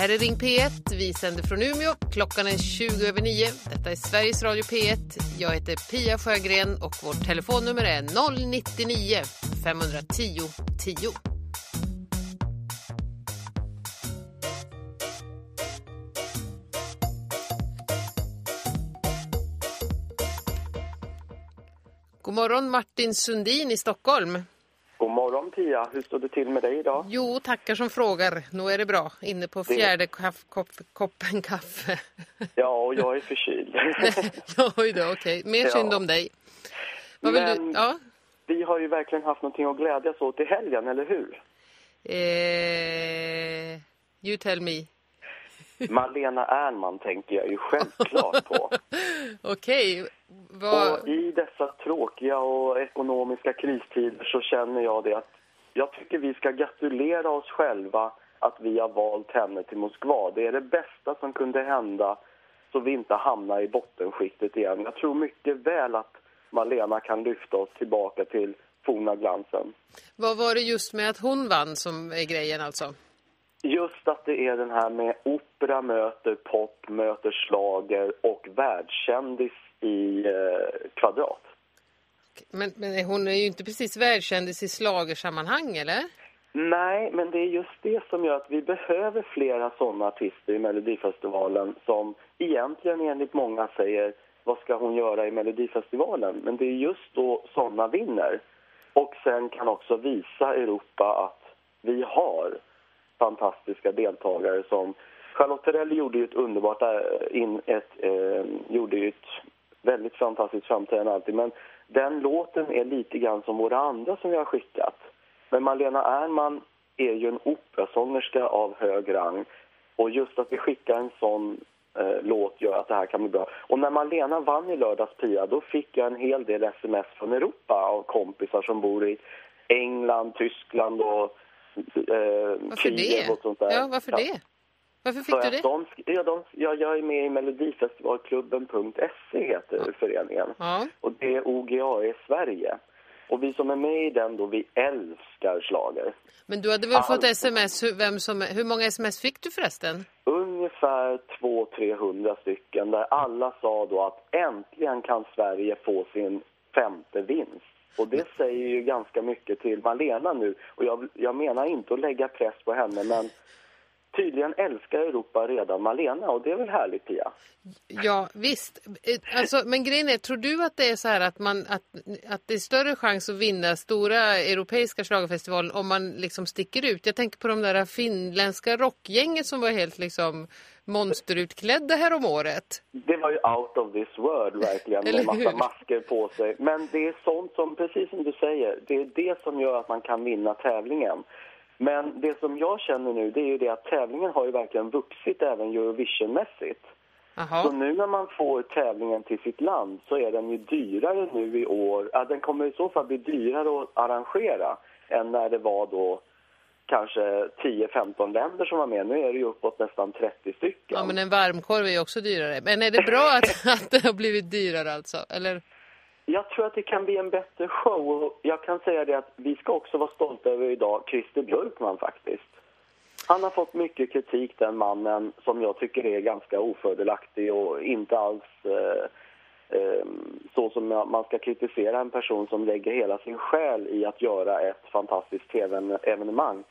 Här är Ring P1. Vi sänder från Umeå. Klockan är 20 över 9. Detta är Sveriges Radio P1. Jag heter Pia Sjögren och vårt telefonnummer är 099 510 10. God morgon Martin Sundin i Stockholm. God morgon Pia, hur står det till med dig idag? Jo, tackar som frågar. Nu är det bra. Inne på fjärde kaff, kopp, koppen kaffe. Ja, och jag är förkyld. Oj då, okej. Mer Ja. synd om dig. Vad vill Men- du? Ja. Vi har ju verkligen haft någonting att glädjas åt i helgen, eller hur? Eh, you tell me. Malena Ernman tänker jag ju självklart på. Okej. Vad... Och i dessa tråkiga och ekonomiska kristider så känner jag det att jag tycker vi ska gratulera oss själva att vi har valt henne till Moskva. Det är det bästa som kunde hända så vi inte hamnar i bottenskiktet igen. Jag tror mycket väl att Malena kan lyfta oss tillbaka till forna glansen. Vad var det just med att hon vann som är grejen alltså? Just att det är den här med opera möter pop, möter slager och världskändis i eh, kvadrat. Men, men hon är ju inte precis världskändis i slagersammanhang, eller? Nej, men det är just det som gör att vi behöver flera sådana artister i Melodifestivalen som egentligen enligt många säger vad ska hon göra i Melodifestivalen? Men det är just då sådana vinner. Och sen kan också visa Europa att vi har fantastiska deltagare som Charlotte Perrelli gjorde ju ett underbart äh, in, ett, eh, gjorde ju ett väldigt fantastiskt framträdande alltid men den låten är lite grann som våra andra som vi har skickat. Men Malena Ernman är ju en operasångerska av hög rang och just att vi skickar en sån eh, låt gör att det här kan bli bra. Och när Malena vann i lördags Pia, då fick jag en hel del sms från Europa av kompisar som bor i England, Tyskland och eh, Varför Kiev det? och sånt där. Ja, varför det? Varför fick För du det? de, ja, de, ja, jag är med i Melodifestivalklubben.se heter föreningen. Ja. Och det är OGAE Sverige. Och vi som är med i den då, vi älskar slager. Men du hade väl fått Allt. sms, hur, vem som, hur många sms fick du förresten? Ungefär 200-300 stycken där alla sa då att äntligen kan Sverige få sin femte vinst. Och det säger ju ganska mycket till Malena nu. Och jag, jag menar inte att lägga press på henne men tydligen älskar Europa redan Malena och det är väl härligt Pia? Ja, visst. Eh, Alltså, men grejen är, tror du att det är så här att, man, att, att det är större chans att vinna stora europeiska schlagerfestivalen om man liksom sticker ut? Jag tänker på de där finländska rockgänget som var helt liksom monsterutklädda här om året. Det var ju out of this world verkligen med massa hur? masker på sig. Men det är sånt som, precis som du säger, det är det som gör att man kan vinna tävlingen. Men det som jag känner nu det är ju det att tävlingen har ju verkligen vuxit även Eurovisionmässigt. Så Jaha. nu när man får tävlingen till sitt land så är den ju dyrare nu i år. Ja, den kommer i så fall bli dyrare att arrangera än när det var då kanske 10-15 länder som var med. Nu är det ju uppåt nästan 30 stycken. Ja, men en varmkorv är ju också dyrare. Men är det bra att, att det har blivit dyrare alltså? Eller? Jag tror att det kan bli en bättre show jag kan säga det att vi ska också vara stolta över idag Christer Björkman faktiskt. Han har fått mycket kritik den mannen som jag tycker är ganska ofördelaktig och inte alls eh, eh, så som man ska kritisera en person som lägger hela sin själ i att göra ett fantastiskt tv-evenemang.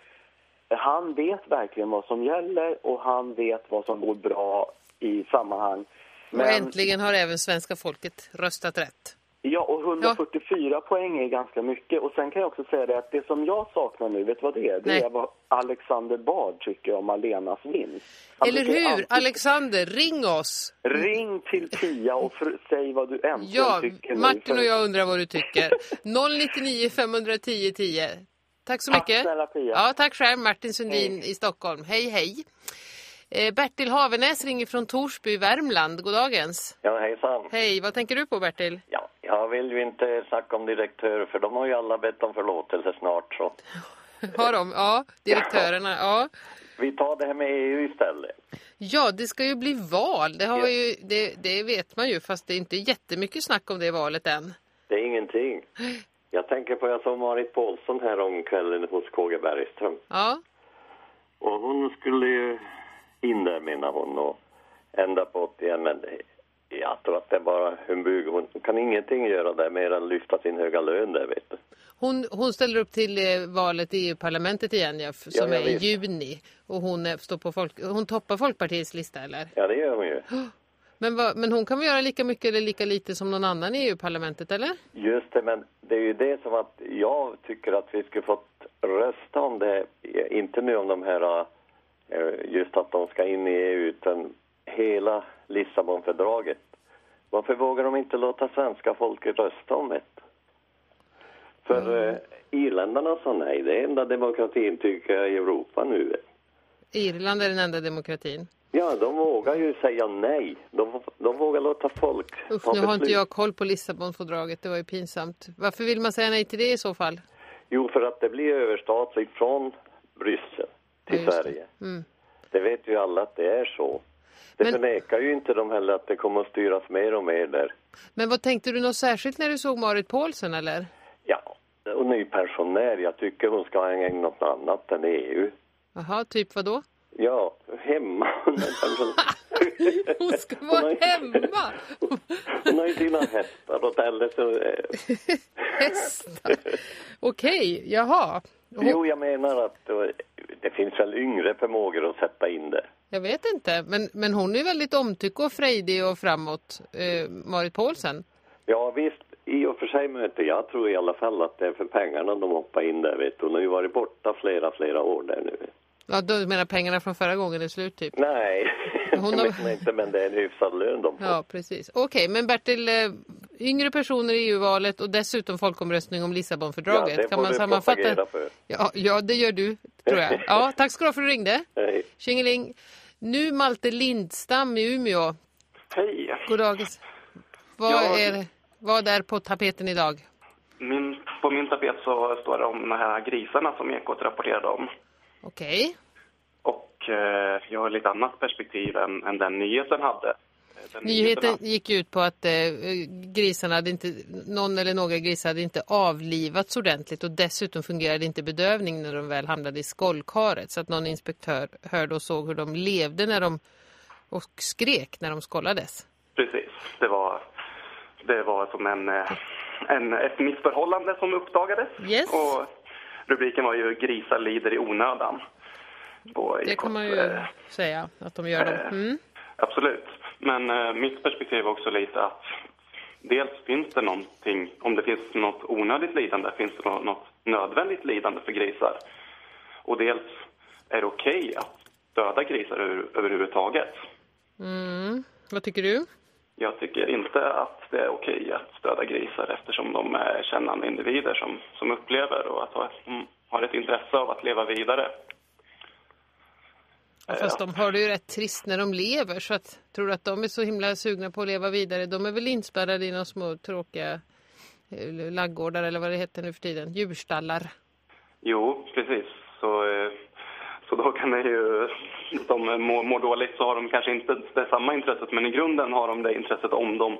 Han vet verkligen vad som gäller och han vet vad som går bra i sammanhang. Och äntligen har även svenska folket röstat rätt. Ja, och 144 poäng är ganska mycket. Och sen kan jag också säga det att det som jag saknar nu, vet du vad det är? Det Nej. är vad Alexander Bard tycker om Alenas vinst. Eller hur? alltid- Alexander, ring oss! Ring till Pia och säg vad du äntligen Ja, tycker nu. Martin och jag undrar vad du tycker. 099 510 10. Tack så Tack mycket. snälla, Pia. Ja, tack själv. Martin Sundin i Stockholm. Hej, hej. Eh, Bertil Havenäs ringer från Torsby, Värmland. God dagens. Ja, hejsan. Hej, vad tänker du på Bertil? Ja, jag vill ju inte snacka om direktörer för de har ju alla bett om förlåtelse snart så Har de? Ja, direktörerna. Ja. vi tar det här med EU istället. ja, det ska ju bli val. Det, har ju, det, det vet man ju, fast det är inte jättemycket snack om det valet än. Det är ingenting. Jag tänker på, jag såg Marit Paulsson här om kvällen hos KG Bergström. Ja, Och hon skulle ju menar hon och ända på 81 men jag tror att det är bara humbug. Hon kan ingenting göra där mer än lyfta sin höga lön där vet du. Hon, hon ställer upp till eh, valet i EU-parlamentet igen ja, som Ja, är i juni. Och hon, eh, står på folk, hon toppar Folkpartiets lista eller? Ja det gör hon ju. Men, vad, men hon kan väl göra lika mycket eller lika lite som någon annan i EU-parlamentet eller? Just det, men det är ju det som att jag tycker att vi skulle fått rösta om det, inte nu om de här, eh, just att de ska in i EU, utan hela Lissabonfördraget. Varför vågar de inte låta svenska folket rösta om det? För eh, irländarna sa nej, det är enda demokratin tycker jag i Europa nu. Irland är den enda demokratin. Ja, de vågar ju säga nej. De, de vågar låta folk ta nu har inte jag koll på Lissabonfördraget. Det var ju pinsamt. Varför vill man säga nej till det i så fall? Jo, för att det blir överstatligt från Bryssel till Ja, just det. Sverige. Mm. Det vet ju alla att det är så. Det Men- förnekar ju inte de heller att det kommer att styras mer och mer där. Men vad tänkte du något särskilt när du såg Marit Paulsen eller? Ja, hon är ju pensionär. Jag tycker hon ska ägna något annat än EU. Jaha, typ vad då? Ja, hemma. Hon. Hon ska Hon vara ju- hemma! Hon har ju sina hästar och tälle så... eh, Hästar. Okej, jaha. Hon, Jo, jag menar att eh, det finns väl yngre förmågor att sätta in där. Jag vet inte, men, men hon är väldigt omtyck och frejdig och framåt, eh, Marit Paulsen. Ja visst, i och för sig möter jag tror i alla fall att det är för pengarna de hoppar in där vet du. Hon har ju varit borta flera, flera år där nu. Ja, du menar pengarna från förra gången är slut typ? Nej, Hon har- inte men det är en hyfsad lön de får. Ja, precis. Okej, men Bertil, eh, yngre personer i EU-valet och dessutom folkomröstning om Lissabonfördraget. Ja, det kan man sammanfatta? för. Ja, ja, det gör du, tror jag. Ja, tack ska du ha för att du ringde. Nej. Tjingeling. Nu Malte Lindstam i Umeå. Hej. God dag. Vad, Ja. är, vad är på tapeten idag? Min, på min tapet så står det om de här grisarna som Ekot rapporterade om. Okej. Och eh, jag har lite annat perspektiv än, än den nyheten hade. Nyheten gick ut på att eh, grisarna hade inte, någon eller några grisar hade inte avlivats ordentligt och dessutom fungerade inte bedövning när de väl hamnade i skollkaret. Så att någon inspektör hörde och såg hur de levde när de och skrek när de skollades. Precis. Det var, det var som en, eh, en, ett missförhållande som uppdagades. Yes. Och rubriken var ju Grisar lider i onödan. Det kan man ju eh, säga att de gör. Dem. Mm. Absolut. Men eh, mitt perspektiv är också lite att dels finns det någonting, om det finns något onödigt lidande, finns det nå- något nödvändigt lidande för grisar? Och dels är det okej att döda grisar över, överhuvudtaget? Mm. Vad tycker du? Jag tycker inte att det är okej att döda grisar eftersom de är kännande individer som, som upplever och att ha, mm, har ett intresse av att leva vidare. Ja, Fast de har det ju rätt trist när de lever så att tror du att de är så himla sugna på att leva vidare? De är väl inspärrade i några små tråkiga eh, laggårdar eller vad det heter nu för tiden, djurstallar. Jo, precis. Så, eh, så då kan det ju... De mår, mår dåligt så har de kanske inte det samma intresset men i grunden har de det intresset om de,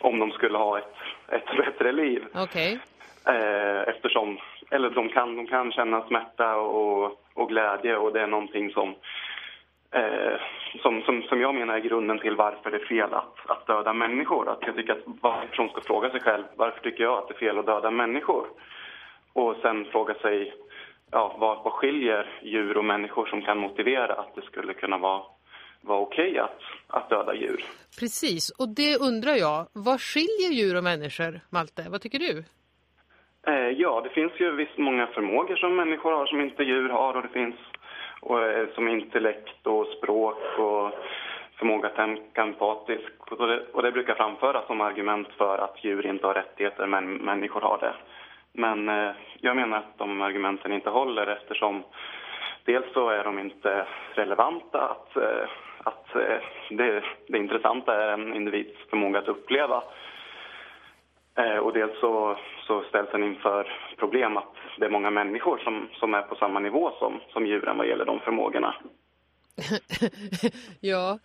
om de skulle ha ett, ett bättre liv. Okej. Eh, eftersom, eller de kan, de kan känna smärta och, och glädje och det är någonting som, eh, som, som, som jag menar är grunden till varför det är fel att, att döda människor. Att jag tycker att varje person ska fråga sig själv varför tycker jag att det är fel att döda människor? Och sen fråga sig ja, vad, vad skiljer djur och människor som kan motivera att det skulle kunna vara, vara okej att, att döda djur. Precis, och det undrar jag. Vad skiljer djur och människor, Malte? Vad tycker du? Eh, ja, det finns ju visst många förmågor som människor har som inte djur har och det finns och, eh, som intellekt och språk och förmåga att tänka empatiskt. Och det, och det brukar framföras som argument för att djur inte har rättigheter men människor har det. Men eh, jag menar att de argumenten inte håller eftersom dels så är de inte relevanta att, eh, att eh, det, det intressanta är en individs förmåga att uppleva Eh, och dels så, så ställs den inför problem att det är många människor som, som är på samma nivå som, som djuren vad gäller de förmågorna. ja,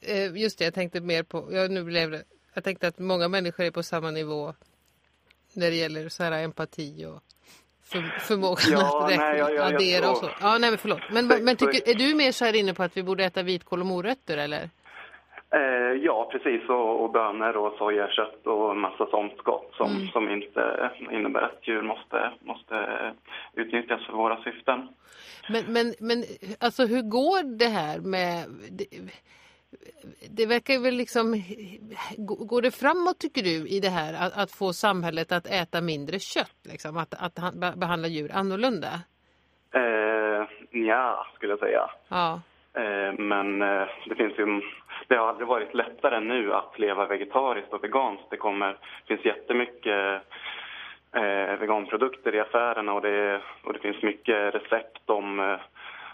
eh, just det. Jag tänkte mer på... Ja, nu blev det, jag tänkte att många människor är på samma nivå när det gäller så här empati och för, förmågan Ja, att räkna, nej, jag- jag- jag addera och så. Ja, nej men förlåt. Men, men tycker, är du mer så här inne på att vi borde äta vitkål och morötter eller? Eh, ja, precis. Och, och bönor och sojakött och massa sånt gott som, Mm. som inte innebär att djur måste, måste utnyttjas för våra syften. Men, men, men alltså hur går det här med... Det, det verkar väl liksom... Går det framåt tycker du i det här att, att få samhället att äta mindre kött? Liksom, att, att han- be- behandla djur annorlunda? Eh, ja, skulle jag säga. Ja. Eh, men eh, det finns ju... Det har aldrig varit lättare än nu att leva vegetariskt och veganskt. Det kommer, finns jättemycket eh, veganprodukter i affärerna och det, och det finns mycket recept om,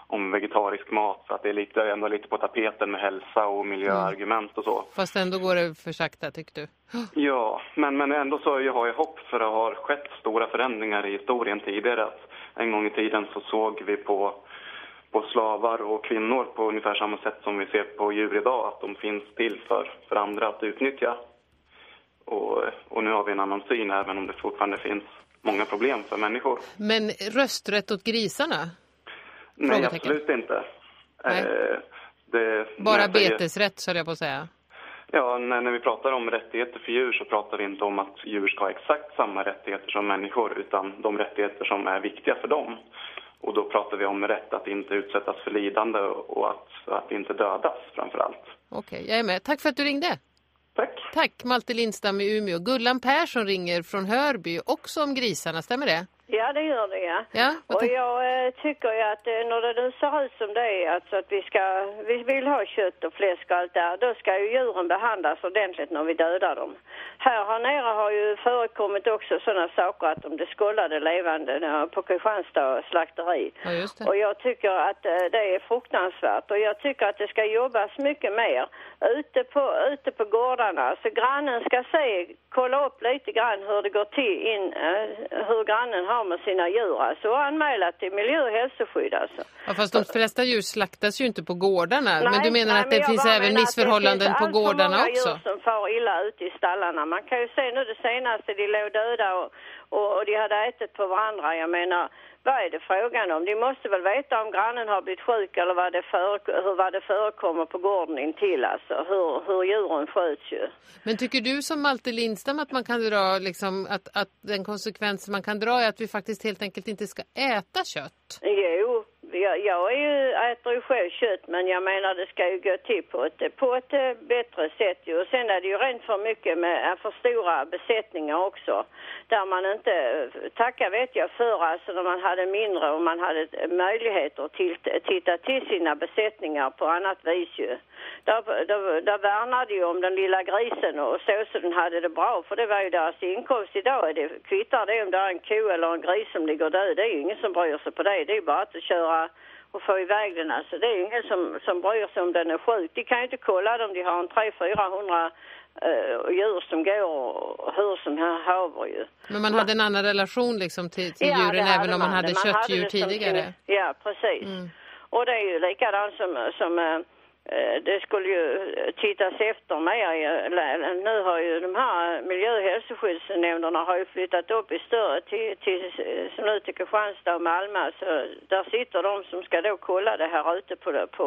om vegetarisk mat. Så att det är lite, ändå lite på tapeten med hälsa och miljöargument och så. Fast ändå går det för sakta tycker du? Ja, men, men ändå så jag har jag hopp för det har skett stora förändringar i historien tidigare. Att en gång i tiden så såg vi på, på slavar och kvinnor på ungefär samma sätt som vi ser på djur idag. Att de finns till för, för andra att utnyttja. Och, och nu har vi en annan syn även om det fortfarande finns många problem för människor. Men rösträtt åt grisarna? Nej, absolut inte. Eh, det, Bara betesrätt så jag på att säga. Ja, när, när vi pratar om rättigheter för djur så pratar vi inte om att djur ska ha exakt samma rättigheter som människor utan de rättigheter som är viktiga för dem. Och då pratar vi om rätt att inte utsättas för lidande och att, att inte dödas framför allt. Okej, jag är med. Tack för att du ringde. Tack! Tack Malte Lindstam i Umeå. Gullan Persson ringer från Hörby också om grisarna, stämmer det? Ja, det gör det, ja. Ja, Och jag eh, tycker ju att eh, när det nu ser ut som det är, alltså att vi ska, vi vill ha kött och fläsk och allt det här, då ska ju djuren behandlas ordentligt när vi dödar dem. Här, här nere har ju förekommit också sådana saker att de skållade levande eh, på Kristianstad slakteri. Ja. Och jag tycker att eh, det är fruktansvärt och jag tycker att det ska jobbas mycket mer ute på, ute på gårdarna. Så grannen ska se, kolla upp lite grann hur det går till in, eh, hur grannen har med sina djur alltså och anmäla till miljö och hälsoskydd alltså. Ja, fast de flesta djur slaktas ju inte på gårdarna. men du menar nej, att det finns även missförhållanden det på finns gårdarna också? djur som far illa ute i stallarna. Man kan ju se nu det senaste, de låg döda och, och, och de hade ätit på varandra. Jag menar, vad är det frågan om? De måste väl veta om grannen har blivit sjuk eller vad det, för, vad det förekommer på gården intill alltså. Hur, hur djuren sköts ju. Men tycker du som Malte Lindstam att man kan dra liksom, att, att den konsekvens man kan dra är att vi faktiskt helt enkelt inte ska äta kött? Jo, jag, jag är ju, äter ju själv kött men jag menar det ska ju gå till på ett, på ett eh, bättre sätt ju. Och sen är det ju rent för mycket med eh, för stora besättningar också. Där man inte, eh, tacka vet jag för alltså när man hade mindre och man hade möjligheter att till, titta till sina besättningar på annat vis ju. Där, där, där värnade ju om den lilla grisen och så så den hade det bra för det var ju deras inkomst idag. är Det kvittar det om det är en ko eller en gris som ligger död. Det är ju ingen som bryr sig på det. Det är ju bara att köra och få iväg den alltså. Det är ingen som, som bryr sig om den är sjuk. De kan ju inte kolla om de har en 300-400 uh, djur som går och hur som haver ju. Men man hade en annan relation liksom till, till Ja, djuren även om man hade det. köttdjur som tidigare? sin- Ja, precis. Mm. Och det är ju likadant som, som eh, eh, det skulle ju tittas efter mer. i- Nu har ju de här miljö och hälsoskyddsnämnderna har ju flyttat upp i större till, till, som nu till Kristianstad och Malmö. Så där sitter de som ska då kolla det här ute på, på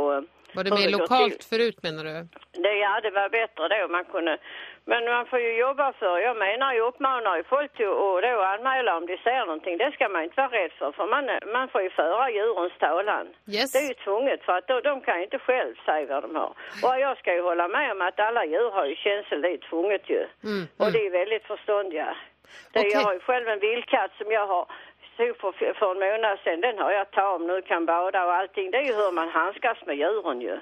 Var det mer lokalt till. förut menar du? Det, ja, det var bättre då. Man kunde, men man får ju jobba för, jag menar ju uppmanar ju folk till att då anmäla om de ser någonting. Det ska man inte vara rädd för, för man, man får ju föra djurens talan. Yes. Det är ju tvunget för att då, de kan ju inte själv säga vad de har. Och jag ska ju hålla med om att alla djur har ju känsel, det är tvunget ju. Mm, Och det är väldigt förståndiga. Det, Okej. Jag har ju själv en vildkatt som jag har tog för, för en månad sedan. Den har jag tagit om nu, kan bada och allting. Det är ju hur man handskas med djuren ju.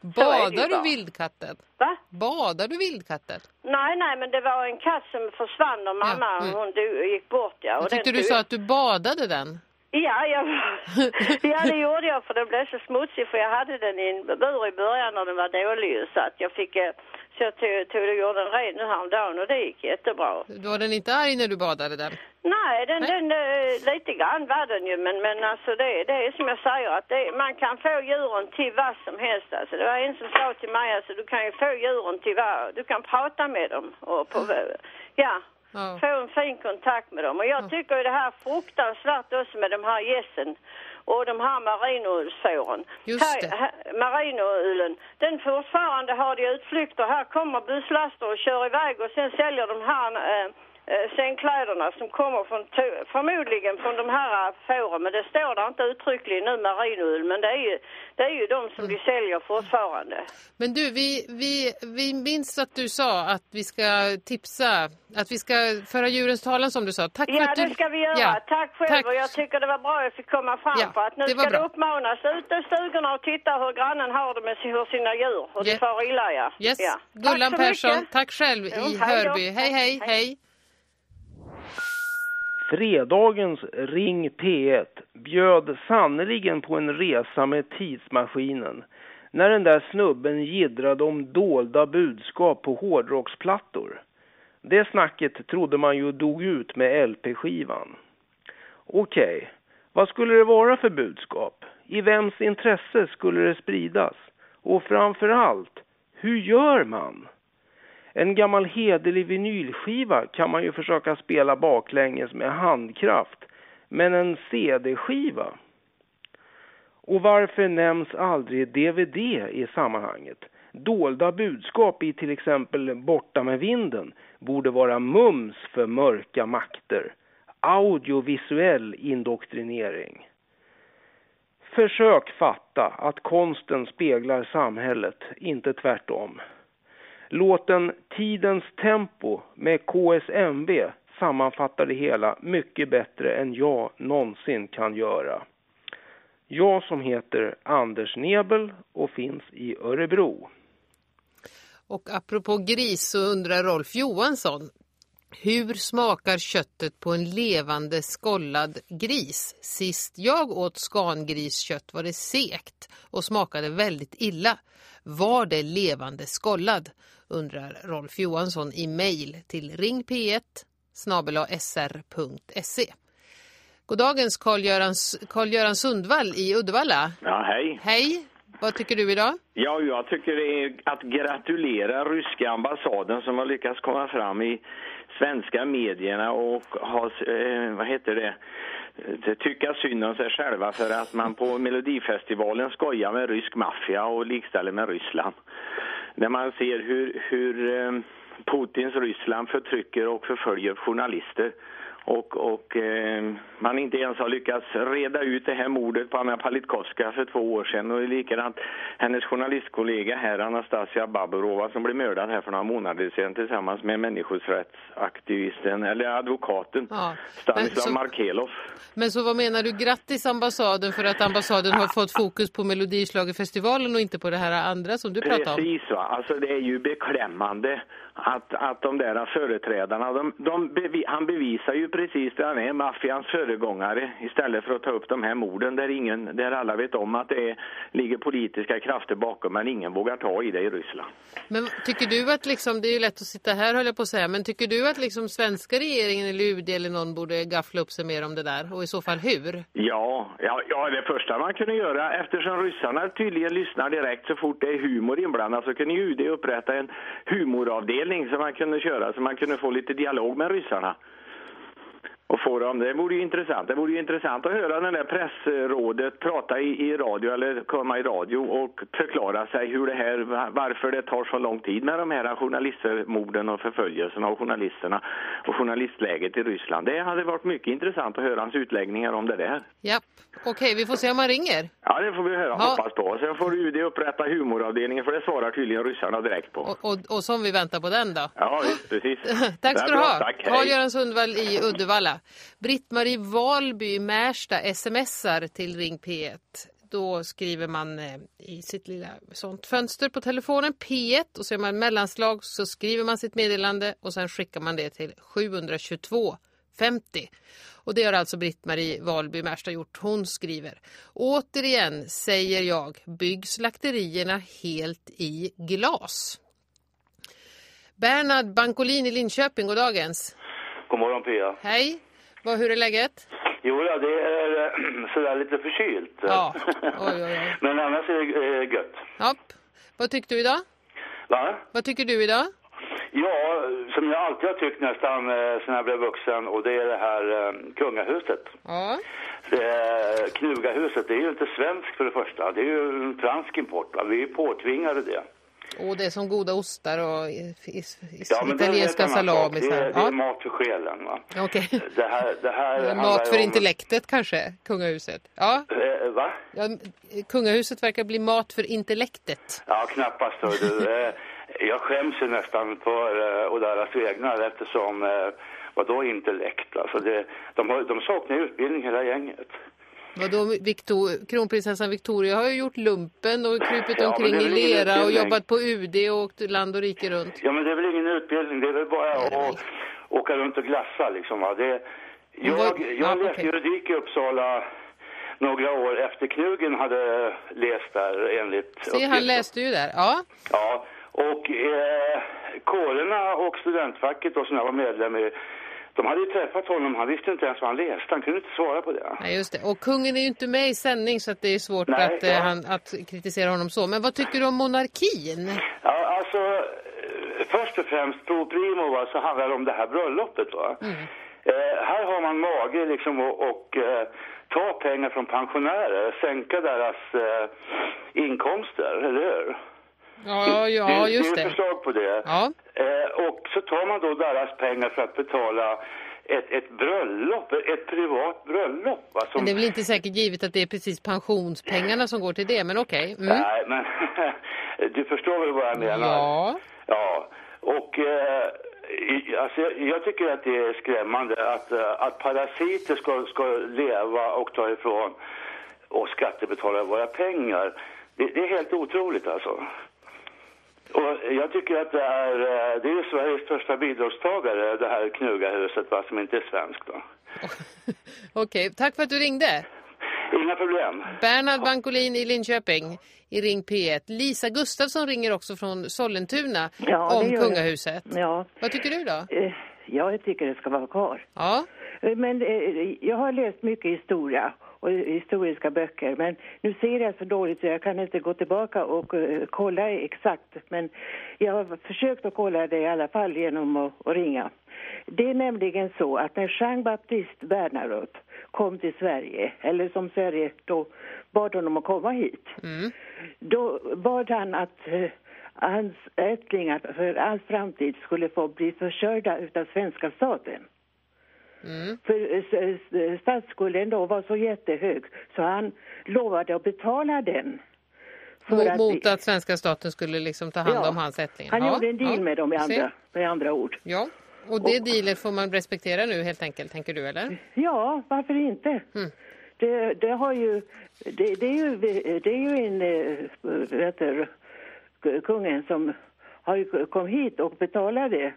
Badar du vildkatten? Va? Badar du vildkatten? Nej, nej, men det var en katt som försvann och mamma, mm. hon gick bort, ja. Och Jag tyckte du sa att du badade den. Ja, jag... ja, det gjorde jag för den blev så smutsig för jag hade den i en bur i början när den var dålig så att jag fick... eh, Så jag tog, tog och gjorde den ren nu häromdagen och det gick jättebra. Var den inte arg när du badade den? Nej, den, Nej. den eh, lite grann var den ju, men, men alltså det, det är som jag säger att det, man kan få djuren till vad som helst. Alltså det var en som sa till mig, alltså du kan ju få djuren till vad, du kan prata med dem och på, ja. Ja. få en fin kontakt med dem. Och jag tycker ju det här är fruktansvärt också med de här gässen och de här här- Marinoulen, den fortfarande har de utflykter. Här kommer busslaster och kör iväg och sen säljer de här eh, eh, sängkläderna som kommer från, förmodligen från de här fåren. Men det står där inte uttryckligen nu marinoull, men det är ju, det är ju de som de säljer fortfarande. Men du, vi, vi, vi minns att du sa att vi ska tipsa, att vi ska föra djurens talan som du sa. Tack för Ja, att du... det ska vi göra. Ja. Tack själv. Tack. Och jag tycker det var bra att jag fick komma fram Ja, på att nu det ska det bra. uppmanas ut i stugorna och titta hur grannen har det med hur sina djur. Och Ja. det far illa, ja. Yes, ja. Gullan Tack Persson, mycket. tack själv Jo, i hej. Hörby. Hej, hej, Hej. hej. Fredagens Ring P1 bjöd sannerligen på en resa med tidsmaskinen när den där snubben giddrade om dolda budskap på hårdrocksplattor. Det snacket trodde man ju dog ut med LP-skivan. Okej, vad skulle det vara för budskap? I vems intresse skulle det spridas? Och framför allt, hur gör man? En gammal hederlig vinylskiva kan man ju försöka spela baklänges med handkraft. Men en CD-skiva? Och varför nämns aldrig DVD i sammanhanget? Dolda budskap i till exempel Borta med vinden borde vara mums för mörka makter. Audiovisuell indoktrinering. Försök fatta att konsten speglar samhället, inte tvärtom. Låten Tidens tempo med KSMV sammanfattar det hela mycket bättre än jag någonsin kan göra. Jag som heter Anders Nebel och finns i Örebro. Och apropå gris så undrar Rolf Johansson. Hur smakar köttet på en levande skollad gris? Sist jag åt skangriskött var det sekt och smakade väldigt illa. Var det levande skollad? Undrar Rolf Johansson i mejl till ringp1 sr.se. Goddagens Carl-Göran Carl Sundvall i Uddevalla. Ja, hej. Hej, vad tycker du idag? Ja, jag tycker det är att gratulera ryska ambassaden som har lyckats komma fram i svenska medierna och ha, eh, vad heter det, eh, tycka synd om sig själva för att man på Melodifestivalen skojar med rysk maffia och likställer med Ryssland. När man ser hur, hur eh, Putins Ryssland förtrycker och förföljer journalister och, och eh, man inte ens har lyckats reda ut det här mordet på Anna Politkovska för två år sedan och likadant hennes journalistkollega här Anastasia Baburova som blev mördad här för några månader sedan tillsammans med människorättsaktivisten eller advokaten Ja, Stanislav men så- Markelov. Men så vad menar du? Grattis ambassaden för att ambassaden har fått fokus på Melodislagerfestivalen och inte på det här andra som du pratade om. Precis va, alltså det är ju beklämmande att, att de där företrädarna, de, de bevi, han bevisar ju precis det han är, maffians föregångare istället för att ta upp de här morden där, ingen, där alla vet om att det är, ligger politiska krafter bakom men ingen vågar ta i det i Ryssland. Men tycker du att liksom, det är ju lätt att sitta här höll jag på att säga, men tycker du att liksom svenska regeringen eller UD eller någon borde gaffla upp sig mer om det där? Och i så fall hur? Ja, ja, ja, det första man kunde göra, eftersom ryssarna tydligen lyssnar direkt så fort det är humor inblandat, så kunde UD upprätta en humoravdelning inspelning som man kunde köra, så man kunde få lite dialog med ryssarna. Och få dem, det vore ju intressant. Det vore ju intressant att höra den där pressrådet prata i, i radio eller komma i radio och förklara sig hur det här, varför det tar så lång tid med de här journalistmorden och förföljelserna av journalisterna och journalistläget i Ryssland. Det hade varit mycket intressant att höra hans utläggningar om det där. Japp, okej vi får se om man ringer. Ja, det får vi höra, Ja. hoppas på. Sen får UD upprätta humoravdelningen för det svarar tydligen ryssarna direkt på. Och, och, och som vi väntar på den då. Ja, visst, precis. Tack ska du ha. Tack. Carl-Göran Sundvall i Uddevalla. Britt-Marie Valby i Märsta smsar till Ring P1. Då skriver man eh, i sitt lilla sånt fönster på telefonen P1 och så är man mellanslag så skriver man sitt meddelande och sen skickar man det till 722 50. Och det har alltså Britt-Marie Valby Märsta gjort. Hon skriver Återigen säger jag bygg slakterierna helt i glas. Bernhard Bankolin i Linköping, god dagens. God morgon Pia. Hej, Vad, hur är läget? Jo, ja, det är eh, sådär lite förkylt. Ja, oj, oj, oj. Men annars är det eh, gött. Ja. Vad tyckte du idag? Va? Vad tycker du idag? Ja, som jag alltid har tyckt nästan eh, sedan jag blev vuxen och det är det här kungahuset. Ja. Eh, Knugahuset, det är ju inte svenskt för det första. Det är ju en fransk import. Va? Vi är påtvingade det. Och det är som goda ostar och i- i- i- Ja, italienska salamis. Det, är- det är Ja. mat för själen. Va? Okej. Det här, det här Mat för om... intellektet kanske, kungahuset. Ja, Eh, va? ja, kungahuset verkar bli mat för intellektet. Ja, knappast. du. Eh, jag skäms ju nästan för eh, och deras egna eftersom, eh, vadå intellekt? Alltså det, de, har, de saknar utbildning hela gänget. Vadå, Victor, kronprinsessan Victoria har ju gjort lumpen och krupit Ja, omkring i lera och jobbat på UD och åkt land och rike runt. Ja, men det är väl ingen utbildning. Det är väl bara väl. att åka runt och glassa liksom. Va? Det, jag vad- jag ja, läste okej. juridik i Uppsala några år efter Knugen hade läst där enligt Se, han läste ju där. Ja, Ja, och eh, kårerna och studentfacket då, som jag var medlem i, de hade ju träffat honom. Han visste inte ens vad han läste. Han kunde inte svara på det. nej, just det. Och kungen är ju inte med i sändning så att det är svårt Nej, att, eh, ja. han, att kritisera honom så. Men vad tycker du om monarkin? Ja, alltså, eh, först och främst, pro primo, va, så handlar det om det här bröllopet. Va? Eh, här har man mage liksom och, och eh, ta pengar från pensionärer, sänka deras eh, inkomster, eller hur? Ja, ja, just det. är det. ett förslag på det. Ja. Eh, och så tar man då deras pengar för att betala ett, ett bröllop, ett privat bröllop. Va, som, Men det är väl inte säkert givet att det är precis pensionspengarna som går till det, men okej. Mm. Nej, men du förstår väl vad jag menar? Ja. Ja, och eh, alltså, jag, tycker att det är skrämmande att, eh, att parasiter ska, ska leva och ta ifrån och skattebetalare våra pengar. Det, det är helt otroligt alltså. Och jag tycker att det är, eh, det är Sveriges största bidragstagare, det här knugahuset, va, som inte är svenskt. Okej, tack för att du ringde. Inga problem. Bernhard Bankolin i Linköping i Ring P1. Lisa Gustafsson ringer också från Sollentuna Ja, om kungahuset. Ja, Vad tycker du då? eh, jag tycker det ska vara kvar. Ja, Eh, Men jag har läst mycket historia och historiska böcker men nu ser jag så dåligt så jag kan inte gå tillbaka och eh, kolla exakt men jag har försökt att kolla det i alla fall genom att, att ringa. Det är nämligen så att när Jean Baptiste Bernadotte kom till Sverige, eller som Sverige då bad honom att komma hit, då bad han att eh, hans ättlingar för all framtid skulle få bli försörjda utav svenska staten. För eh, s- s- statsskulden då var så jättehög så han lovade att betala den. För mot, att mot att svenska staten skulle liksom ta hand Ja. om hans ättlingar. Han ja, gjorde en deal ja. med dem Se. andra, med andra ord. Ja, och det dealet får man respektera nu helt enkelt, tänker du eller? Ja, varför inte? Mm. Det, det har ju, det, det, är ju, det är ju en, eh, heter, det, kungen som har ju kom hit och betalade.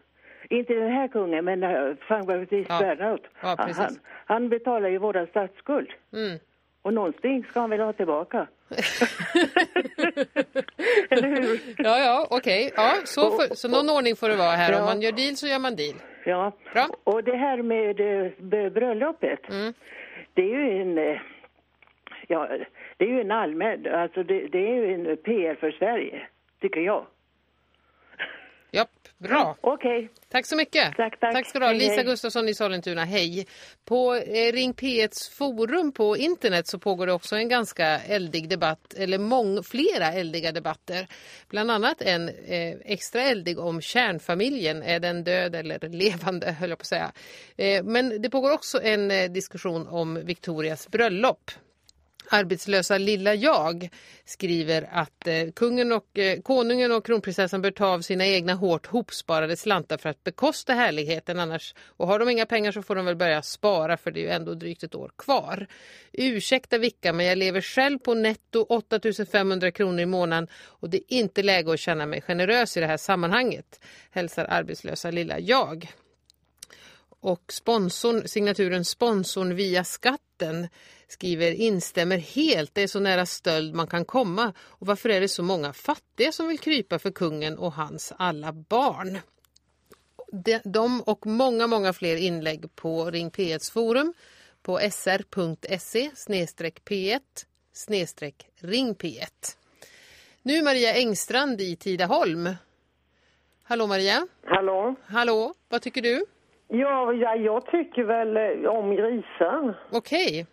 Inte den här kungen, men eh, Frank Baptiste Ja. Bernadotte. Ja, han, han betalar ju våra statsskuld. Mm. Och någonting ska han väl ha tillbaka. Eller hur? Ja, ja, okej. Ja, så, så någon ordning får det vara här. Om Ja. man gör deal så gör man deal. Ja. Bra. Och det här med eh, bröllopet. Mm. Det är ju en... eh, Ja, det är ju en allmän... Alltså det, det är ju en PR för Sverige, tycker jag. Japp, bra. Okej. Tack så mycket. Tack, tack. Tack ska du ha. Hej, Lisa hej. Gustafsson i Sollentuna, hej. På eh, Ring P1s forum på internet så pågår det också en ganska eldig debatt, eller mång, flera eldiga debatter. Bland annat en eh, extra eldig om kärnfamiljen. Är den död eller levande, höll jag på att säga. Eh, men det pågår också en eh, diskussion om Victorias bröllop. Arbetslösa lilla jag skriver att eh, kungen och, eh, konungen och kronprinsessan bör ta av sina egna hårt hopsparade slantar för att bekosta härligheten annars. Och har de inga pengar så får de väl börja spara för det är ju ändå drygt ett år kvar. Ursäkta Vicka men jag lever själv på netto 8500 kronor i månaden och det är inte läge att känna mig generös i det här sammanhanget. Hälsar arbetslösa lilla jag. Och sponsorn, signaturen sponsorn via skatten skriver instämmer helt, det är så nära stöld man kan komma. Och varför är det så många fattiga som vill krypa för kungen och hans alla barn? De, och många, många fler inlägg på Ring P1s forum på sr.se p1 ring P1. Nu Maria Engstrand i Tidaholm. Hallå Maria. Hallå? Hallå, vad tycker du? Ja, ja jag tycker väl om grisar. Okej.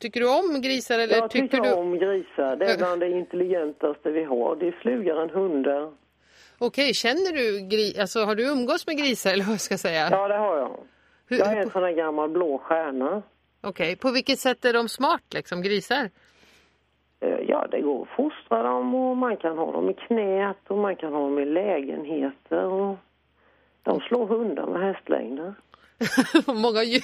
Tycker du om grisar eller jag tycker, tycker du... om grisar. Det är bland det intelligentaste vi har. Det är flugare än hundar. Okej, känner du gris... Alltså har du umgås med grisar eller vad ska jag säga? Ja, det har jag. Hur- Jag är en sån där gammal blå stjärna. Okej, på vilket sätt är de smart liksom, grisar? Eh, Ja, det går att fostra dem och man kan ha dem i knät och man kan ha dem i lägenheter. Och de slår hundar med hästlängder. vad, många djur,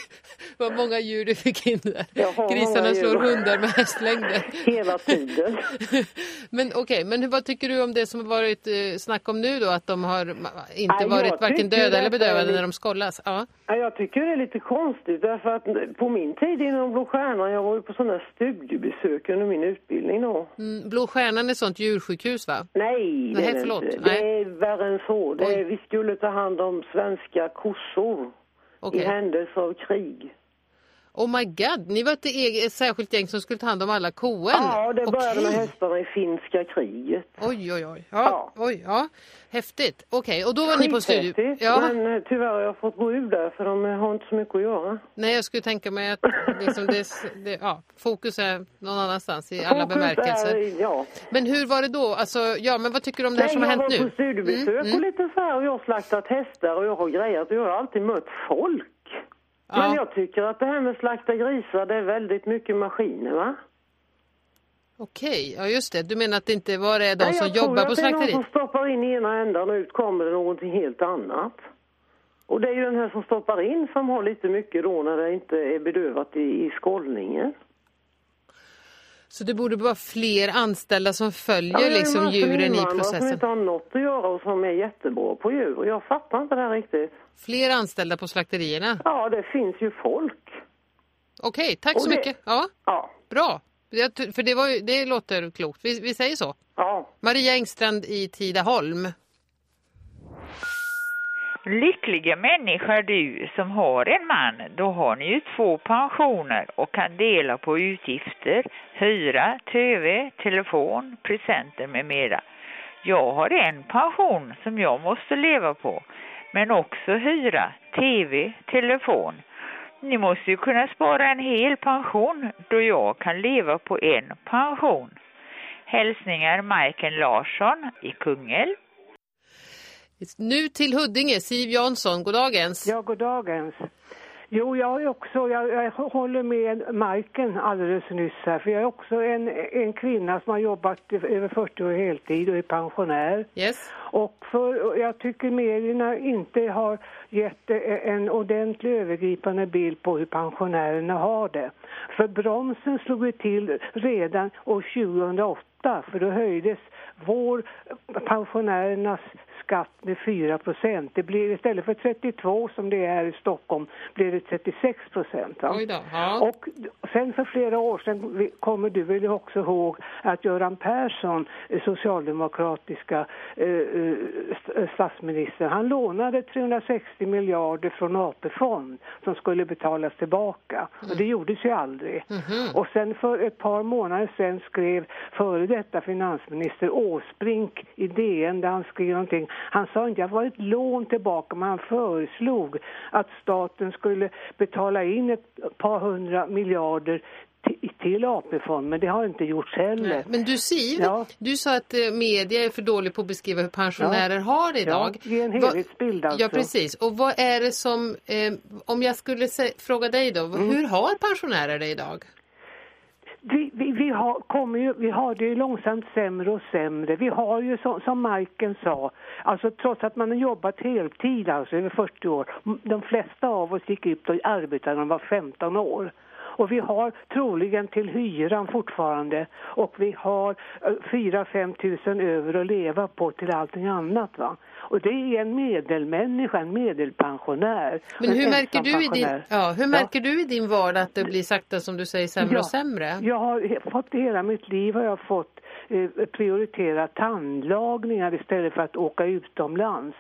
vad många djur du fick in där. Grisarna slår hundar med hästlängder. Hela tiden. men okej, men hur- vad tycker du om det som har varit eh, snack om nu då? Att de har inte Nej, varit varken döda eller är bedövade lite- när de skollas? Ja. Ja, jag tycker det är lite konstigt därför att på min tid inom Blå Stjärnan, jag var ju på sådana här studiebesök under min utbildning då. Mm, Blå stjärnan är sånt djursjukhus va? Nej, det Nej, är det förlåt. inte. Nej. Det är värre än så. Det är, vi skulle ta hand om svenska kossor Okej. i händelse av krig. Oh my god, ni var ett, eget, ett särskilt gäng som skulle ta hand om alla koen? Ja, det började med Okej. hästarna i finska kriget. Oj, oj, oj. Ja, Oj, ja. Häftigt. Okej, och då var ni på studio. Ja. Men eh, tyvärr har jag fått gå ur där för de eh, har inte så mycket att göra. Nej, jag skulle tänka mig att liksom det, det, ja, fokus är någon annanstans i alla Fokus bemärkelser. är- ja. Men hur var det då? Alltså, ja, men vad tycker du om det här Nej, som har jag hänt var nu? på studiebesök Mm, mm. och lite så här och jag har slaktat hästar och jag har grejat och jag har alltid mött folk. Ja. Men jag tycker att det här med slakta grisar det är väldigt mycket maskiner va? Okej, ja just det. Du menar att det inte var det de Nej, som jag tror jobbar att på det är någon slakteriet? som stoppar in i ena ändan och ut kommer det någonting helt annat. Och det är ju den här som stoppar in som har lite mycket då när det inte är bedövat i, i skållningen. Så det borde vara fler anställda som Ja, följer är liksom djuren i invandrare som processen? inte har något att göra och som är jättebra på djur. Och jag fattar inte det här riktigt. Fler anställda på slakterierna? Ja, det finns ju folk. Okej, tack Och så det- mycket. Ja. ja. Bra. För det, var, ju- det låter klokt. Vi, vi säger så. Ja. Maria Engstrand i Tidaholm. Lyckliga människa du som har en man, då har ni ju två pensioner och kan dela på utgifter, hyra, tv, telefon, presenter med mera. Jag har en pension som jag måste leva på, men också hyra, tv, telefon. Ni måste ju kunna spara en hel pension då jag kan leva på en pension. Hälsningar Majken Larsson i Kungälv. Nu till Huddinge, Siv Jansson, goddagens. Ja, goddagens. Jo, jag är också, jag, jag håller med Majken alldeles nyss här, för jag är också en, en kvinna som har jobbat över 40 år heltid och är pensionär. Yes. Och för, jag tycker medierna inte har gett eh, en ordentlig övergripande bild på hur pensionärerna har det. För bromsen slog ju till redan år 2008, för då höjdes vår pensionärernas skatt med 4 procent. Det blir istället för 32 som det är i Stockholm blir det 36 procent. ja. Och sen för flera år sedan kommer du väl också ihåg att Göran Persson, eh, socialdemokratiska eh, eh, st- statsminister, han lånade 360 miljarder från AP-fond som skulle betalas tillbaka. Och det gjordes ju aldrig. Och sen för ett par månader sedan skrev före detta finansminister Åsbrink i DN där han skrev någonting. Han sa inte att det var ett lån tillbaka men han föreslog att staten skulle betala in ett par hundra miljarder till, AP-fond men det har inte gjorts heller. Nej, Men du Siv, Ja. du sa att eh, media är för dålig på att beskriva hur pensionärer Ja. har det idag. Ja, ge en Vad- helhetsbild alltså. Ja, precis. Och vad är det som, eh, om jag skulle fråga dig då, Mm. hur har pensionärer det idag? Vi, vi, vi, har, kommer ju, vi har det ju långsamt sämre och sämre. Vi har ju som, som Majken sa, alltså trots att man har jobbat heltid alltså över 40 år, de flesta av oss gick ut och arbetade när de var 15 år. Och vi har troligen till hyran fortfarande och vi har eh, 4-5 tusen över att leva på till allting annat va. Och det är en medelmänniska, en medelpensionär. Men en hur märker, du i din, ja, hur märker du i din vardag att det blir sakta som du säger sämre Ja, och sämre? Jag har fått hela mitt liv har jag fått eh, prioritera tandlagningar istället för att åka utomlands.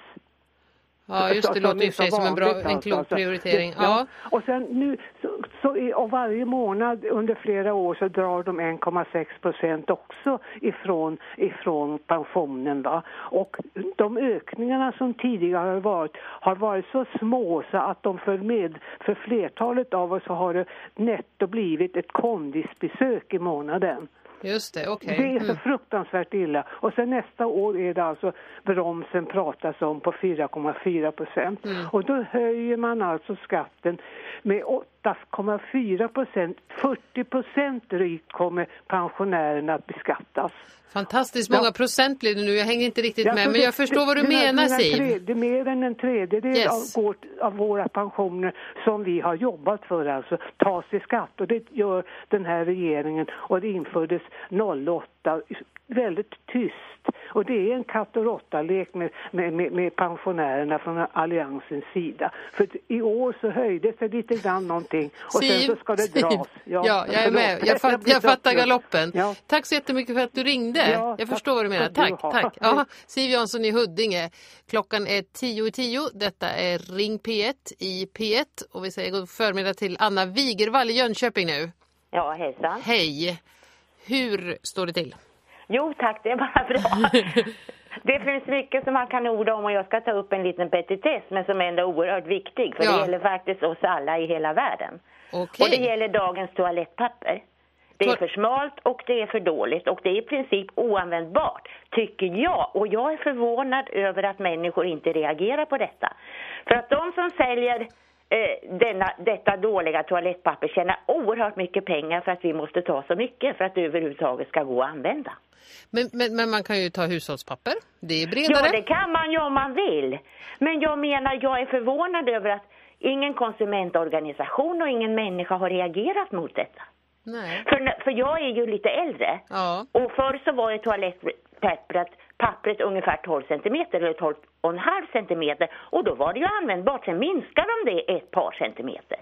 Ja, just det låter sig som en, bra, en alltså. klok prioritering. Ja. Och sen nu, så, så i, och varje månad under flera år så drar de 1,6 procent också ifrån, ifrån pensionen. Va? Och de ökningarna som tidigare har varit har varit så små så att de för, med, för flertalet av oss har det netto blivit ett kondisbesök i månaden. Just det, okej. Det är så Mm. fruktansvärt illa. Och sen nästa år är det alltså bromsen pratas om på 4,4 procent. Mm. Och då höjer man alltså skatten med 8,4 procent. 40 procent drygt kommer pensionärerna att beskattas. Fantastiskt många procent blir det nu. Jag hänger inte riktigt Ja, med, men det- jag förstår vad du det- det- menar, det- Siv. Det är mer än en tredjedel Yes. av, av våra pensioner som vi har jobbat för alltså tas i skatt och det gör den här regeringen och det infördes 08 väldigt tyst och det är en katt och råttalek med, med, med, med pensionärerna från alliansens sida. För i år så höjdes det lite grann någonting och sen så ska det Siv, dras. ja, jag är med. Jag, fatt, jag fattar galoppen. Ja. Tack så jättemycket för att du ringde. Ja, jag tack förstår vad du menar. du Tack, ha. tack. Ja, Siv Jansson i Huddinge. Klockan är tio i tio. Detta är Ring P1 i P1 och vi säger god förmiddag till Anna Wigervall i Jönköping nu. Ja, hejsan. Hej! Hur står det till? Jo tack, det är bara bra. Det finns mycket som man kan orda om och jag ska ta upp en liten petitess men som ändå är oerhört viktig för Ja. det gäller faktiskt oss alla i hela världen. Okej. Och det gäller dagens toalettpapper. Det är för smalt och det är för dåligt och det är i princip oanvändbart, tycker jag. Och jag är förvånad över att människor inte reagerar på detta. För att de som säljer eh, denna, detta dåliga toalettpapper tjänar oerhört mycket pengar för att vi måste ta så mycket för att det överhuvudtaget ska gå att använda. Men, men, men man kan ju ta hushållspapper. Det är bredare. Ja, det kan man ju om man vill. Men jag menar, jag är förvånad över att ingen konsumentorganisation och ingen människa har reagerat mot detta. Nej. För, för jag är ju lite äldre. Ja. Och förr så var ju toalettpappret pappret ungefär 12 centimeter eller 12,5 centimeter. Och då var det ju användbart. Sen minskade de det ett par centimeter.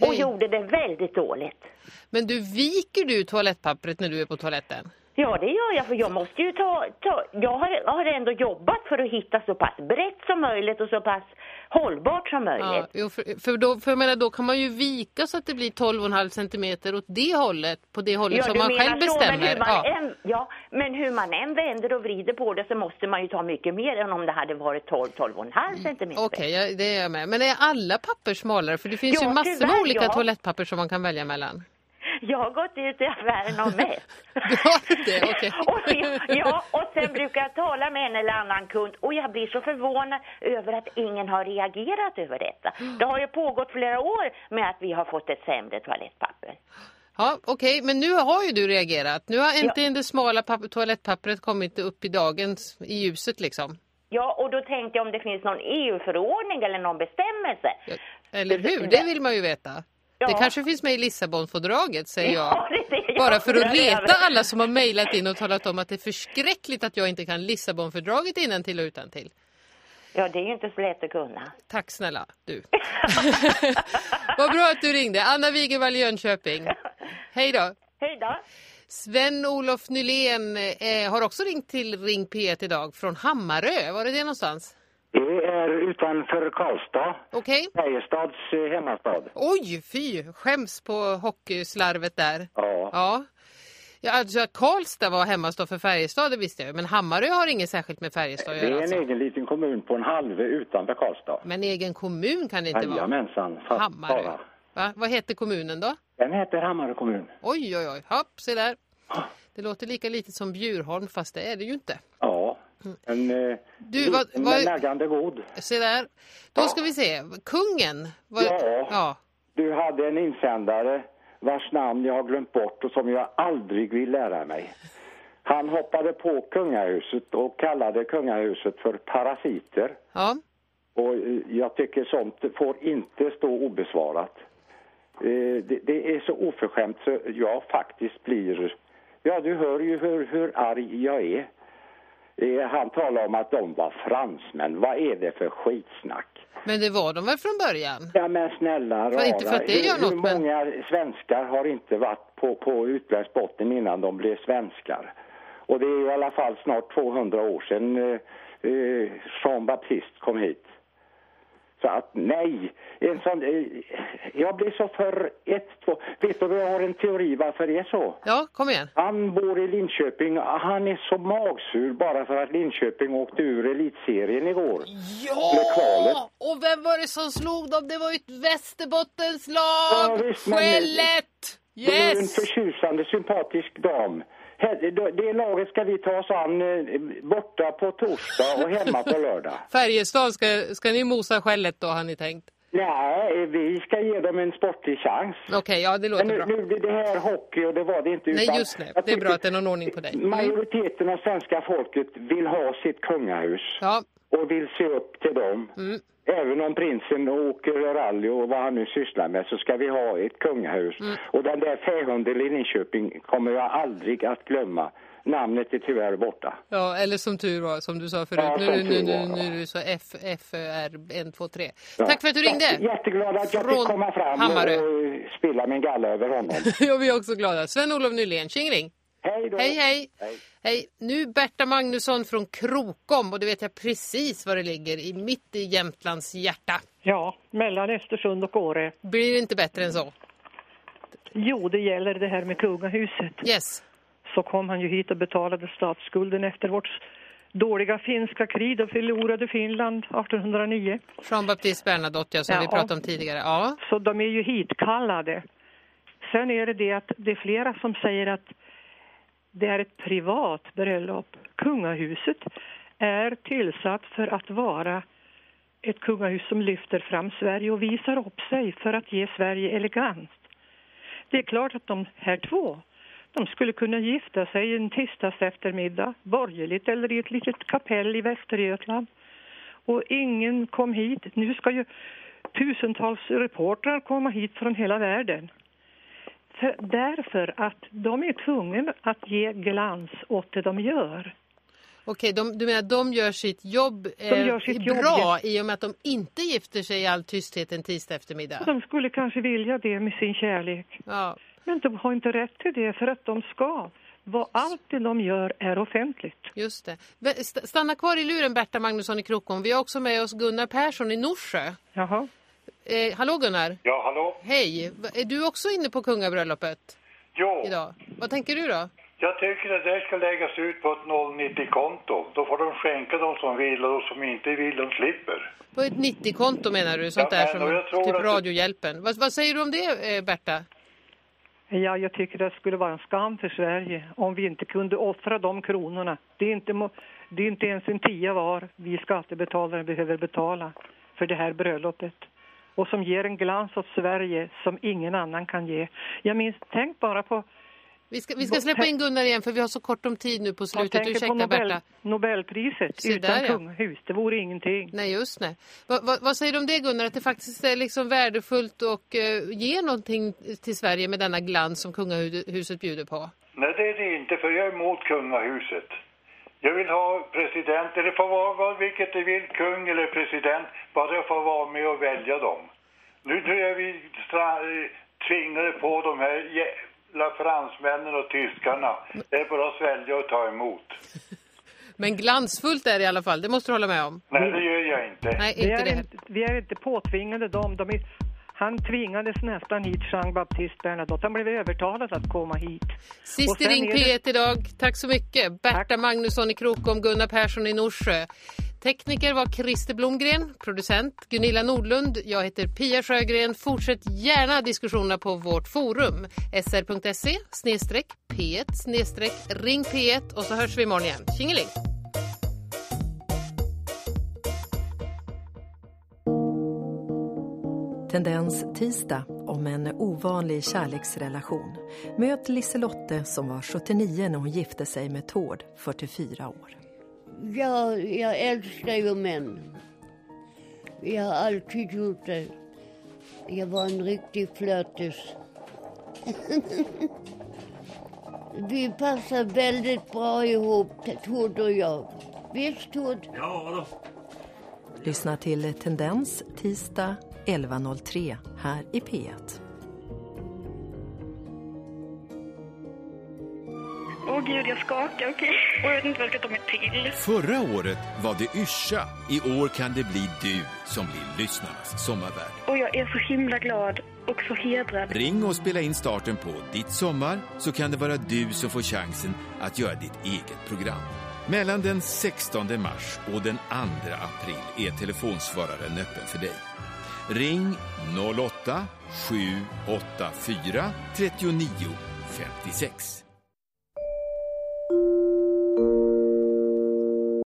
Och gjorde det väldigt dåligt. Men du, viker du toalettpappret när du är på toaletten? Ja, det gör jag för jag måste ju ta, ta jag har, har ändå jobbat för att hitta så pass brett som möjligt och så pass hållbart som möjligt. Ja, för, för, då, för jag menar, då kan man ju vika så att det blir 12,5 centimeter åt det hållet, på det hållet som du man själv så, men bestämmer. hur man ja. än, ja, men hur man än vänder och vrider på det så måste man ju ta mycket mer än om det hade varit 12-12,5 centimeter. Okej, ja, det är jag med. Men är alla papper smalare? För det finns Ja, ju massor med tyvärr, olika ja. toalettpapper som man kan välja mellan. Jag har gått ut i affären och mätt. det, okej. och, sen- ja, och sen brukar jag tala med en eller annan kund och jag blir så förvånad över att ingen har reagerat över detta. Det har ju pågått flera år med att vi har fått ett sämre toalettpapper. Ja, okej, men nu har ju du reagerat. Nu har äntligen det smala toalettpappret kommit upp i dagens, i ljuset liksom. Ja, och då tänkte jag om det finns någon EU-förordning eller någon bestämmelse. Eller hur? Det vill man ju veta. Ja. Det kanske finns med i Lissabonfördraget, säger jag. Ja, är det jag Bara för att reta alla som har mejlat in och talat om att det är förskräckligt att jag inte kan Lissabonfördraget till och utan till. Ja, det är ju inte så lätt att kunna. Tack snälla, du. Vad bra att du ringde. Anna Wigervall Jönköping. Hej då. Hej då. Sven-Olof Nylén eh, har också ringt till Ring P1 idag från Hammarö. Var är det någonstans? Det är utanför Karlstad. Okej. Färjestads eh, hemmastad. Oj, fy! Skäms på hockeyslarvet där. Ja. Ja. Ja, alltså Karlstad var hemmastad för Färjestad, det visste jag ju. Men Hammarö har inget särskilt med Färjestad att Det göra. är en Alltså. egen liten kommun på en halvö utanför Karlstad. Men egen kommun kan det inte vara. Jajamensan. Hammarö. bara. Va? Vad heter kommunen då? Den heter Hammarö kommun. Oj, oj, oj. Hopp, se där. Det låter lika litet som Bjurholm, fast det är det ju inte. Ja. En, eh, Du, vad- liten vad- naggande god. Se där. Då ska vi se. Kungen. Vad- Ja. ja. Du hade en insändare vars namn jag har glömt bort och som jag aldrig vill lära mig. Han hoppade på kungahuset och kallade kungahuset för parasiter. Ja. Och eh, jag tycker sånt får inte stå obesvarat. Eh, Det, det är så oförskämt så jag faktiskt blir... Ja, du hör ju hur, hur arg jag är. Eh, Han talar om att de var fransmän. Vad är det för skitsnack? Men det var de väl från början? Ja men snälla För inte för att det hur, gör något, hur men- många svenskar har inte varit på, på utländsk botten innan de blev svenskar? Och det är i alla fall snart 200 år sedan eh, eh, Jean Baptiste kom hit. Så att nej, en sån, eh, jag blir så för ett, två. Vet du jag har en teori varför det är så? Ja, kom igen. Han bor i Linköping, han är så magsur bara för att Linköping åkte ur elitserien igår. Ja! Och vem var det som slog dem? Det var ju ett Västerbottenslag! Ja, visst, men- Skället! Det är en Yes! förtjusande, sympatisk dam. Det laget ska vi ta oss an eh, borta på torsdag och hemma på lördag. Färjestad, ska, ska ni mosa skället då har ni tänkt? Nej, vi ska ge dem en sportlig chans. Okej, ja det låter nu, bra. nu blir det här hockey och det var det inte. Nej utan just det, det är bra att det är någon ordning på dig. Mm. Majoriteten av svenska folket vill ha sitt kungahus Ja. och vill se upp till dem. Mm. Även om prinsen åker rally och vad han nu sysslar med så ska vi ha ett kungahus. Mm. Och den där fähunden i Linköping kommer jag aldrig att glömma. Namnet är tyvärr borta. Ja, eller som tur var, som du sa förut. Ja, nu, nu, nu, var, nu är du så F, F, R, 1, 2, 3. Ja. Tack för att du ringde. Jätte- Jätteglad att jag Från fick komma fram Hammarö. och spilla min galla över honom. Ja, vi är också glada. Sven-Olof Nylén, tjingling. Hej då. Hej, hej. Hej. Nu Berta Magnusson från Krokom och det vet jag precis var det ligger, i mitt i Jämtlands hjärta. Ja, mellan Östersund och Åre. Blir det inte bättre än så? Jo, det gäller det här med kungahuset. Yes. Så kom han ju hit och betalade statsskulden efter vårt dåliga finska krig. Då förlorade Finland 1809. Jean-Baptiste Bernadotte, ja, som Ja. vi pratade om tidigare. Ja. Så de är ju hitkallade. Sen är det det att det är flera som säger att det är ett privat bröllop. Kungahuset är tillsatt för att vara ett kungahus som lyfter fram Sverige och visar upp sig för att ge Sverige elegans. Det är klart att de här två, de skulle kunna gifta sig en tisdags eftermiddag, borgerligt eller i ett litet kapell i Västergötland. Och ingen kom hit. Nu ska ju tusentals reportrar komma hit från hela världen. För, därför att de är tvungna att ge glans åt det de gör. Okej, de, du menar att de gör sitt jobb De gör eh, sitt bra jobb, i och med att de inte gifter sig i all tysthet en tisdag eftermiddag? De skulle kanske vilja det med sin kärlek. Ja. Men de har inte rätt till det för att de ska. Vad allt det de gör är offentligt. Just det. Stanna kvar i luren Berta Magnusson i Krokom. Vi har också med oss Gunnar Persson i Norsjö. Jaha. Eh, hallå Gunnar. Ja, hallå? Hej. Är du också inne på kungabröllopet Jo, idag? Vad tänker du då? jag tycker att det ska läggas ut på ett 090-konto. Då får de skänka de som vill och de som inte vill, de slipper. På ett 90-konto menar du? Sånt Ja, där som och jag tror typ att det- Radiohjälpen. Vad, vad säger du om det eh, Berta? Ja, jag tycker det skulle vara en skam för Sverige om vi inte kunde offra de kronorna. Det är inte, det är inte ens en tia var vi skattebetalare behöver betala för det här bröllopet. Och som ger en glans åt Sverige som ingen annan kan ge. Jag minns, tänk bara på... Vi ska, vi ska släppa in Gunnar igen för vi har så kort om tid nu på Jag slutet. tänker på Ursäkta Nobel, Berta. Nobelpriset Se utan där, ja. kungahus. Det vore ingenting. Nej, just det. Va, va, vad säger du om det Gunnar? Att det faktiskt är liksom värdefullt och uh, ge någonting till Sverige med denna glans som kungahuset bjuder på? Nej, det är det inte, för jag är emot kungahuset. Jag vill ha president, eller får vara vilket de vill, kung eller president, bara jag får vara med och välja dem. Nu, är vi eh, tvingade på de här jävla fransmännen och tyskarna. Det är bara att svälja och ta emot. Men glansfullt är det i alla fall, det måste du hålla med om. Nej, det gör jag inte. Nej, vi, inte är det. inte, vi är inte påtvingade dem. De är, han tvingades nästan hit, Jean-Baptiste Bernadotte. Han blev övertalad att komma hit. Sist i Ring är det- P1 idag. Tack så mycket. Berta Magnusson i Krokom, Gunnar Persson i Norsjö. Tekniker var Christer Blomgren, producent Gunilla Nordlund. Jag heter Pia Sjögren. Fortsätt gärna diskussionerna på vårt forum. sr.se snedstreck p1 snedstreck ring p1 och så hörs vi imorgon igen. Tjingeling! Tendens tisdag om en ovanlig kärleksrelation. Möt Liselotte som var 79 när hon gifte sig med Tord, 44 år. Ja, jag älskar ju män. Jag har alltid gjort det. Jag var en riktig flötis. Vi passar väldigt bra ihop, Tord och jag. Visst, Tord? Ja då. Lyssna till Tendens tisdag 11.03 här i P1. Åh gud, jag skakar. Okej. Och jag vet inte vad jag ska ta mig till. Förra året var det Yrsa. I år kan det bli du som blir lyssnarnas sommarvärd. Och jag är så himla glad och så hedrad. Ring och spela in starten på Ditt sommar så kan det vara du som får chansen att göra ditt eget program. Mellan den 16 mars och den 2 april är telefonsvararen öppen för dig. Ring 08 784 39 56.